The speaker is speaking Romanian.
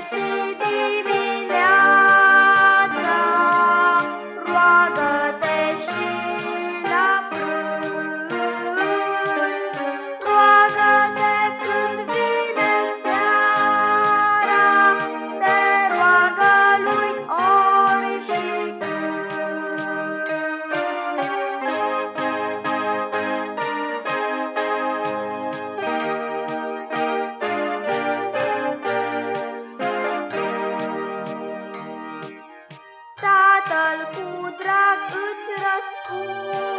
și dimineața, roagă-te și cu drag îți răspund.